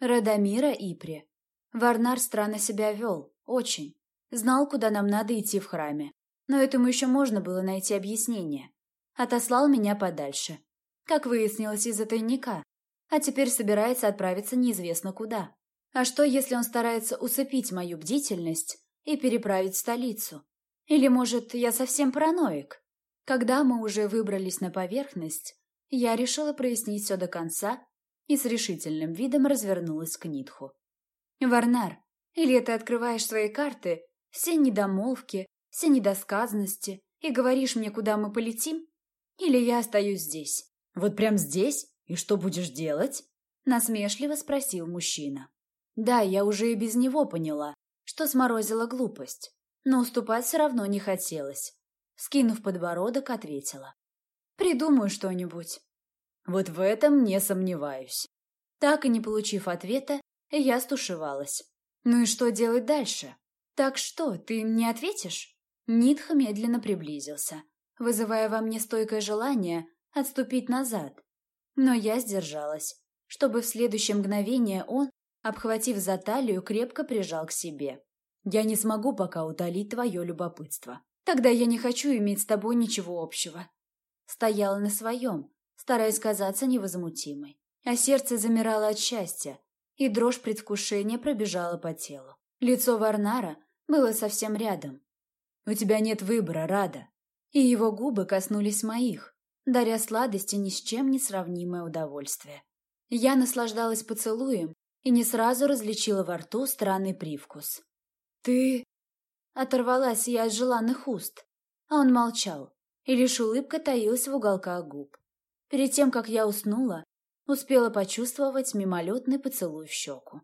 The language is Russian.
Радомира Ипре. Варнар странно себя вел, очень. Знал, куда нам надо идти в храме. Но этому еще можно было найти объяснение. Отослал меня подальше. Как выяснилось, из-за тайника. А теперь собирается отправиться неизвестно куда. А что, если он старается усыпить мою бдительность и переправить в столицу? Или, может, я совсем параноик? Когда мы уже выбрались на поверхность, я решила прояснить все до конца и с решительным видом развернулась к Нитху. «Варнар, или ты открываешь свои карты, все недомолвки, все недосказанности, и говоришь мне, куда мы полетим? Или я остаюсь здесь?» «Вот прям здесь? И что будешь делать?» Насмешливо спросил мужчина. Да, я уже и без него поняла, что сморозила глупость, но уступать все равно не хотелось. Скинув подбородок, ответила. «Придумаю что-нибудь». Вот в этом не сомневаюсь. Так и не получив ответа, я стушевалась. Ну и что делать дальше? Так что, ты не ответишь? Нитха медленно приблизился, вызывая во мне стойкое желание отступить назад. Но я сдержалась, чтобы в следующее мгновение он, обхватив за талию, крепко прижал к себе. «Я не смогу пока утолить твое любопытство. Тогда я не хочу иметь с тобой ничего общего». Стояла на своем, стараясь казаться невозмутимой. А сердце замирало от счастья, и дрожь предвкушения пробежала по телу. Лицо Варнара было совсем рядом. «У тебя нет выбора, Рада». И его губы коснулись моих, даря сладости ни с чем не сравнимое удовольствие. Я наслаждалась поцелуем и не сразу различила во рту странный привкус. «Ты...» Оторвалась я от желанных уст, а он молчал, и лишь улыбка таилась в уголках губ. Перед тем, как я уснула, успела почувствовать мимолетный поцелуй в щеку.